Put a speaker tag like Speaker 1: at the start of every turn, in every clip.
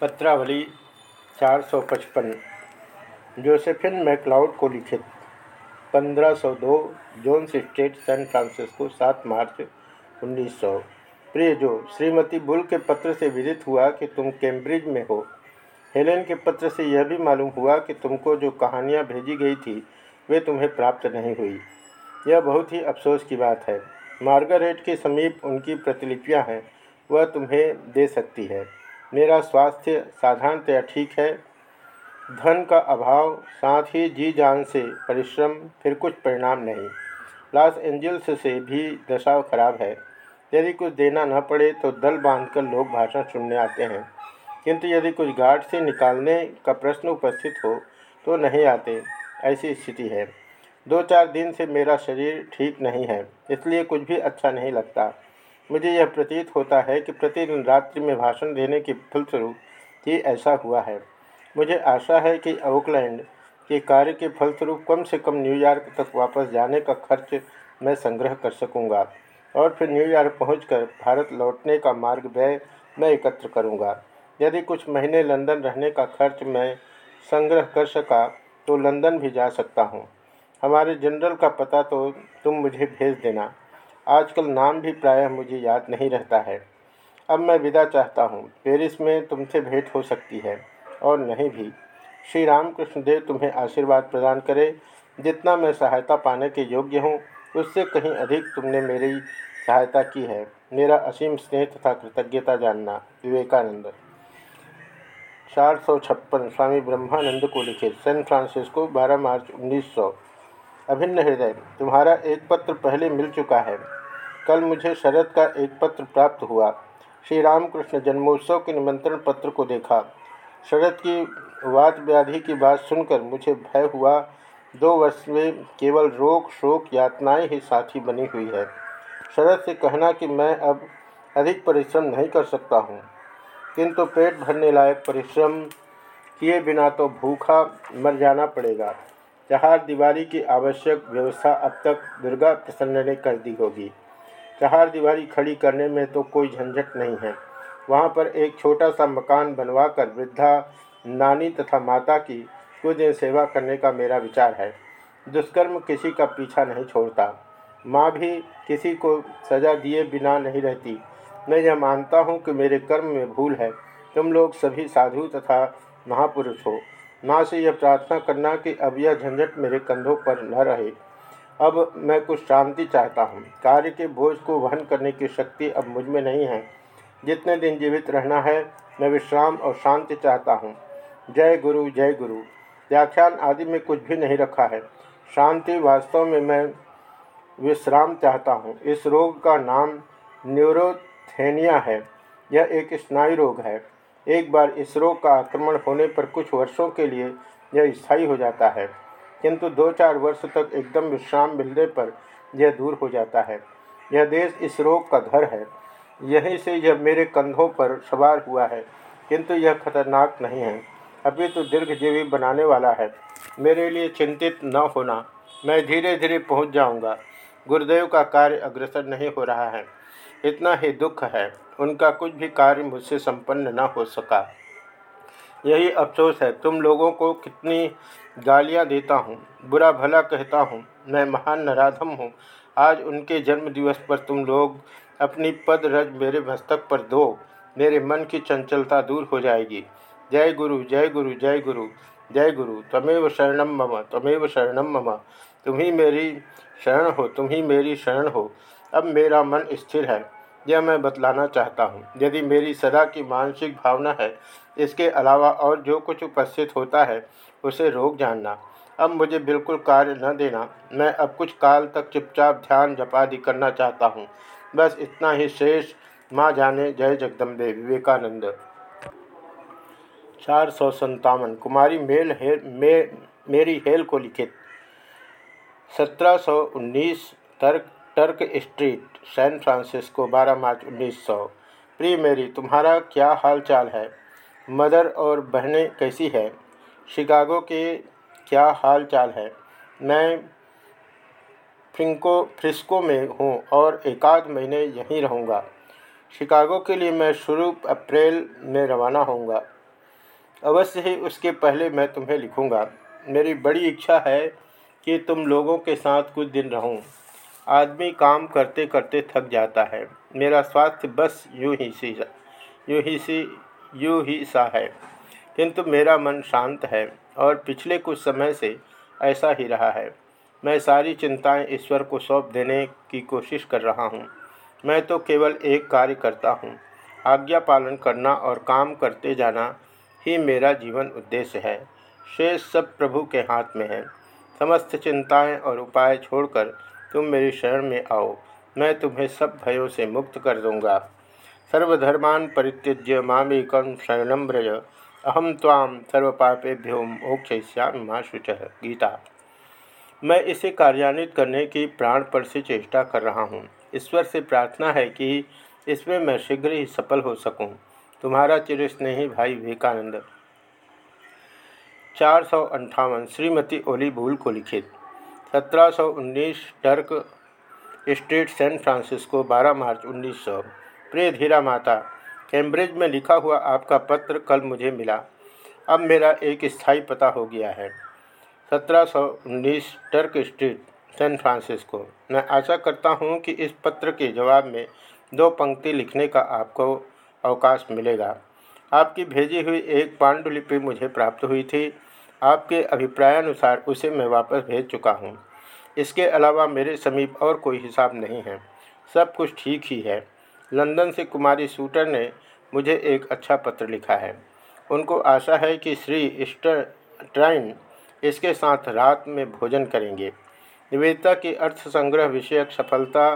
Speaker 1: पत्रावली 455 Josephine McLeod को लिखित 1502 Jones state, San Francisco 7 मार्च 1900 प्रिय जो, श्रीमती बुल के पत्र से विदित हुआ कि तुम कैम्ब्रिज में हो। हेलेन के पत्र से यह भी मालूम हुआ कि तुमको जो कहानियाँ भेजी गई थी, वे तुम्हें प्राप्त नहीं हुई। यह बहुत ही अफसोस की बात है। मार्गरेट के समीप उनकी प्रतिलिपियाँ हैं, वह तुम्हें दे सकती है। मेरा स्वास्थ्य साधारणतया ठीक है। धन का अभाव, साथ ही जी जान से परिश्रम, फिर कुछ परिणाम नहीं। लॉस एंजल्स से भी दशा खराब है। यदि कुछ देना न पड़े तो दल बांधकर लोग भाषण सुनने आते हैं। किंतु यदि कुछ गार्ड से निकालने का प्रश्न उपस्थित हो तो नहीं आते। ऐसी स्थिति है। दो चार दिन से मेरा शरीर ठीक नहीं है, इसलिए कुछ भी अच्छा नहीं लगता। मुझे यह प्रतीत होता है कि प्रतिदिन रात्रि में भाषण देने के फलस्वरूप ही ऐसा हुआ है। मुझे आशा है कि ओकलैंड के कार्य के फलस्वरूप कम से कम न्यूयॉर्क तक वापस जाने का खर्च मैं संग्रह कर सकूँगा और फिर न्यूयॉर्क पहुंचकर भारत लौटने का मार्ग व्यय मैं एकत्र करूँगा। यदि कुछ महीने लंदन रहने का खर्च मैं संग्रह कर सका तो लंदन भी जा सकता हूँ। हमारे जनरल का पता तो तुम मुझे भेज देना। आजकल नाम भी प्रायः मुझे याद नहीं रहता है। अब मैं विदा चाहता हूँ। पेरिस में तुमसे भेंट हो सकती है, और नहीं भी। श्री रामकृष्ण देव तुम्हें आशीर्वाद प्रदान करे। जितना मैं सहायता पाने के योग्य हूँ, उससे कहीं अधिक तुमने मेरी सहायता की है। मेरा असीम स्नेह तथा कृतज्ञता जानना विवेकानंद। चार सौ छप्पन, स्वामी ब्रह्मानंद को लिखे सैन फ्रांसिस्को 12 मार्च 1900 अभिन्न हृदय, तुम्हारा एक पत्र पहले मिल चुका है। कल मुझे शरद का एक पत्र प्राप्त हुआ। श्री रामकृष्ण जन्मोत्सव के निमंत्रण पत्र को देखा। शरद की वात व्याधि की बात सुनकर मुझे भय हुआ। दो वर्ष में केवल रोग, शोक, यातनाएँ ही साथी बनी हुई है। शरद से कहना कि मैं अब अधिक परिश्रम नहीं कर सकता हूँ। किंतु पेट भरने लायक परिश्रम किए बिना तो भूखा मर जाना पड़ेगा। चहार दिवाली की आवश्यक व्यवस्था अब तक दुर्गा प्रसन्न ने कर दी होगी। चहार दीवारी खड़ी करने में तो कोई झंझट नहीं है। वहाँ पर एक छोटा सा मकान बनवाकर वृद्धा, नानी तथा माता की कुछ दिन सेवा करने का मेरा विचार है। दुष्कर्म किसी का पीछा नहीं छोड़ता। माँ भी किसी को सज़ा दिए बिना नहीं रहती। मैं यह मानता हूँ कि मेरे कर्म में भूल है। तुम लोग सभी साधु तथा महापुरुष हो। माँ से यह प्रार्थना करना कि अब यह झंझट मेरे कंधों पर न रहे। अब मैं कुछ शांति चाहता हूँ। कार्य के बोझ को वहन करने की शक्ति अब मुझमें नहीं है। जितने दिन जीवित रहना है, मैं विश्राम और शांति चाहता हूँ। जय गुरु जय गुरु। व्याख्यान आदि में कुछ भी नहीं रखा है। शांति वास्तव में मैं विश्राम चाहता हूँ। इस रोग का नाम न्यूरोथेनिया है। यह एक स्नायु रोग है। एक बार इस रोग का आक्रमण होने पर कुछ वर्षों के लिए यह स्थायी हो जाता है। किंतु दो चार वर्ष तक एकदम विश्राम मिलने पर यह दूर हो जाता है। यह देश इस रोग का घर है। यहीं से यह मेरे कंधों पर सवार हुआ है। किंतु यह खतरनाक नहीं है। अभी तो दीर्घजीवी बनाने वाला है। मेरे लिए चिंतित न होना। मैं धीरे धीरे पहुँच जाऊँगा। गुरुदेव का कार्य अग्रसर नहीं हो रहा है। इतना ही दुख है। उनका कुछ भी कार्य मुझसे संपन्न न हो सका। यही अफसोस है। तुम लोगों को कितनी गालियाँ देता हूँ, बुरा भला कहता हूँ, मैं महान नराधम हूँ। आज उनके जन्म दिवस पर तुम लोग अपनी पद रज मेरे मस्तक पर दो, मेरे मन की चंचलता दूर हो जाएगी। जय गुरु जय गुरु जय गुरु जय गुरु। तमेव शरणम मम, तमेव शरणम मम। तुम ही मेरी शरण हो, तुम ही मेरी शरण हो। अब मेरा मन स्थिर है, यह मैं बतलाना चाहता हूँ। यदि मेरी सदा की मानसिक भावना है इसके अलावा और जो कुछ उपस्थित होता है, उसे रोक जानना। अब मुझे बिल्कुल कार्य न देना। मैं अब कुछ काल तक चुपचाप ध्यान जपादि करना चाहता हूँ। बस इतना ही शेष। माँ जाने। जय जगदम्बे। विवेकानंद। चार सौ संतावन कुमारी मेल हेल मे, मेरी हेल को लिखित। सत्रह सौ उन्नीस। तर्क टर्क स्ट्रीट। San Francisco. 12 मार्च 1900 प्री मेरी, तुम्हारा क्या हाल चाल है? मदर और बहनें कैसी है? शिकागो के क्या हाल चाल है? मैं फ्रिंको, फ्रिस्को में हूँ और एकाध महीने यहीं रहूँगा। शिकागो के लिए मैं शुरू अप्रैल में रवाना होऊँगा। अवश्य ही उसके पहले मैं तुम्हें लिखूँगा। मेरी बड़ी इच्छा है कि तुम लोगों के साथ कुछ दिन रहूँ। आदमी काम करते करते थक जाता है। मेरा स्वास्थ्य बस यूँ ही सी यूँ ही सी यूँ ही सा है। किंतु मेरा मन शांत है और पिछले कुछ समय से ऐसा ही रहा है। मैं सारी चिंताएँ ईश्वर को सौंप देने की कोशिश कर रहा हूँ। मैं तो केवल एक कार्य करता हूँ। आज्ञा पालन करना और काम करते जाना ही मेरा जीवन उद्देश्य है। शेष सब प्रभु के हाथ में है। समस्त चिंताएँ और उपाय छोड़कर तुम मेरी शरण में आओ। मैं तुम्हें सब भयों से मुक्त कर दूँगा। सर्वधर्मान परित्यज्य मामेकम शरणम ब्रज अहम ताम सर्वपापेभ्यो मोक्षयिष्यामि माँ शुच। गीता। मैं इसे कार्यान्वित करने की प्राणपण से चेष्टा कर रहा हूँ। ईश्वर से प्रार्थना है कि इसमें मैं शीघ्र ही सफल हो सकूँ। तुम्हारा चिरस्नेही भाई विवेकानंद। चार सौ अंठावन, श्रीमती ओली भूल को लिखित। सत्रह सौ उन्नीस टर्क स्ट्रीट, सैन फ्रांसिस्को, बारह मार्च उन्नीस सौ। प्रिय धीरा माता, कैम्ब्रिज में लिखा हुआ आपका पत्र कल मुझे मिला। अब मेरा एक स्थायी पता हो गया है। सत्रह सौ उन्नीस टर्क स्ट्रीट, सैन फ्रांसिस्को। मैं आशा करता हूँ कि इस पत्र के जवाब में दो पंक्ति लिखने का आपको अवकाश मिलेगा। आपकी भेजी हुई एक पांडुलिपि मुझे प्राप्त हुई थी। आपके अभिप्रायानुसार उसे मैं वापस भेज चुका हूँ। इसके अलावा मेरे समीप और कोई हिसाब नहीं है। सब कुछ ठीक ही है। लंदन से कुमारी सूटर ने मुझे एक अच्छा पत्र लिखा है। उनको आशा है कि श्री स्टर ट्राइन इसके साथ रात में भोजन करेंगे। निवेदिता की अर्थ संग्रह विषयक सफलता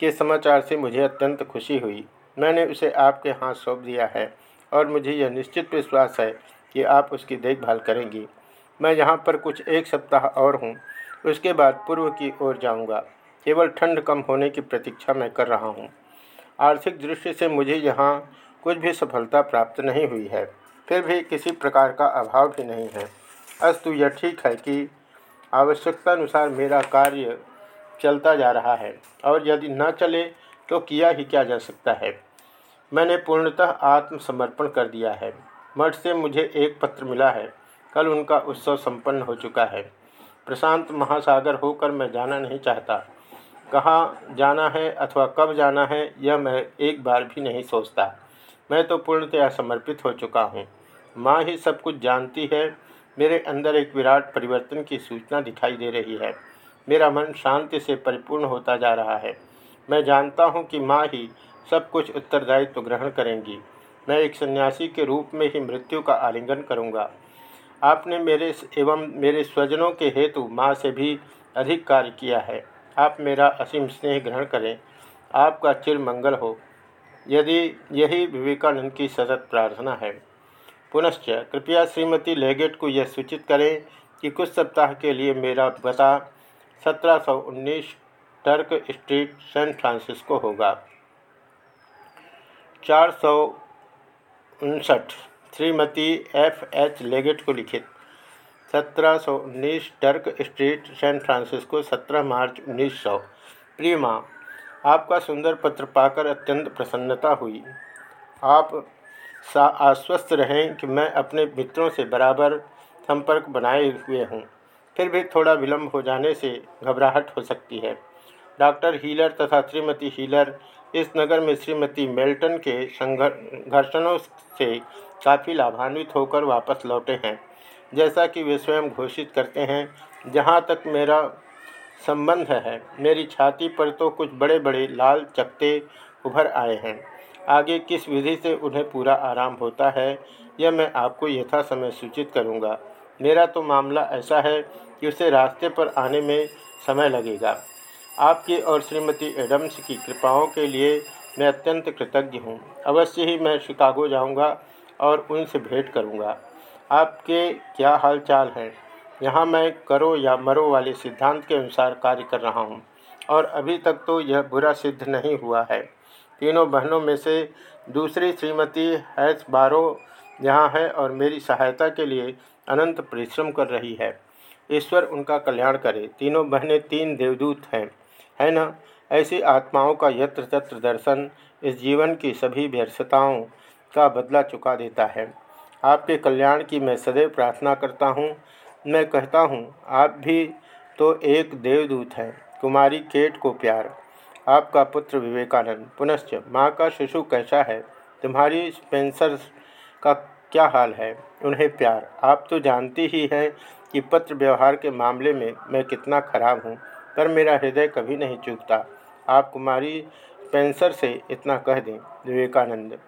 Speaker 1: के समाचार से मुझे अत्यंत खुशी हुई। मैंने उसे आपके हाथ सौंप दिया है और मुझे यह निश्चित विश्वास है कि आप उसकी देखभाल करेंगी। मैं यहाँ पर कुछ एक सप्ताह और हूँ। उसके बाद पूर्व की ओर जाऊँगा। केवल ठंड कम होने की प्रतीक्षा मैं कर रहा हूँ। आर्थिक दृष्टि से मुझे यहाँ कुछ भी सफलता प्राप्त नहीं हुई है। फिर भी किसी प्रकार का अभाव भी नहीं है। अस्तु, यह ठीक है कि आवश्यकता अनुसार मेरा कार्य चलता जा रहा है और यदि न चले तो किया ही क्या जा सकता है। मैंने पूर्णतः आत्मसमर्पण कर दिया है। मठ से मुझे एक पत्र मिला है। कल उनका उत्सव संपन्न हो चुका है। प्रशांत महासागर होकर मैं जाना नहीं चाहता। कहाँ जाना है अथवा कब जाना है, यह मैं एक बार भी नहीं सोचता। मैं तो पूर्णतया समर्पित हो चुका हूँ। माँ ही सब कुछ जानती है। मेरे अंदर एक विराट परिवर्तन की सूचना दिखाई दे रही है। मेरा मन शांति से परिपूर्ण होता जा रहा है। मैं जानता हूँ कि माँ ही सब कुछ उत्तरदायित्व तो ग्रहण करेंगी। मैं एक सन्यासी के रूप में ही मृत्यु का आलिंगन करूँगा। आपने मेरे एवं मेरे स्वजनों के हेतु माँ से भी अधिक कार्य किया है। आप मेरा असीम स्नेह ग्रहण करें। आपका चिर मंगल हो। यदि यही विवेकानंद की सतत प्रार्थना है। पुनश्च कृपया श्रीमती लेगेट को यह सूचित करें कि कुछ सप्ताह के लिए मेरा पता सत्रह सौ उन्नीस टर्क स्ट्रीट सैन फ्रांसिस्को होगा। चार सौ उनसठ श्रीमती एफ़ एच लेगेट को लिखित। सत्रह सौ उन्नीस टर्क स्ट्रीट, सैन फ्रांसिस्को, सत्रह मार्च उन्नीस सौ। प्रिय माँ आपका सुंदर पत्र पाकर अत्यंत प्रसन्नता हुई। आप सा आश्वस्त रहें कि मैं अपने मित्रों से बराबर संपर्क बनाए हुए हूँ। फिर भी थोड़ा विलंब हो जाने से घबराहट हो सकती है। डॉक्टर हीलर तथा श्रीमती हीलर इस नगर में श्रीमती मेल्टन के संघर्षणों से काफ़ी लाभान्वित होकर वापस लौटे हैं। जैसा कि वे स्वयं घोषित करते हैं, जहाँ तक मेरा संबंध है, मेरी छाती पर तो कुछ बड़े बड़े लाल चकते उभर आए हैं। आगे किस विधि से उन्हें पूरा आराम होता है, यह मैं आपको यथा समय सूचित करूँगा। मेरा तो मामला ऐसा है कि उसे रास्ते पर आने में समय लगेगा। आपकी और श्रीमती एडम्स की कृपाओं के लिए मैं अत्यंत कृतज्ञ हूँ। अवश्य ही मैं शिकागो जाऊँगा और उनसे भेंट करूँगा। आपके क्या हाल चाल हैं? यहाँ मैं करो या मरो वाले सिद्धांत के अनुसार कार्य कर रहा हूँ, और अभी तक तो यह बुरा सिद्ध नहीं हुआ है। तीनों बहनों में से दूसरी श्रीमती हैस बारो यहाँ है और मेरी सहायता के लिए अनंत परिश्रम कर रही है। ईश्वर उनका कल्याण करे। तीनों बहनें तीन देवदूत हैं। है ना? ऐसी आत्माओं का यत्र तत्र दर्शन इस जीवन की सभी व्यर्थताओं का बदला चुका देता है। आपके कल्याण की मैं सदैव प्रार्थना करता हूँ। मैं कहता हूँ, आप भी तो एक देवदूत हैं, कुमारी केट को प्यार। आपका पुत्र विवेकानंद, पुनश्च माँ का शिशु कैसा है? तुम्हारी स्पेंसर का क्या हाल है? उन्हें प्यार। आप तो जानती ही हैं कि पत्र व्यवहार के मामले में मैं कितना खराब हूँ, पर मेरा हृदय कभी नहीं चूकता। आप कुमारी स्पेंसर से इतना कह दें, विवेकानंद।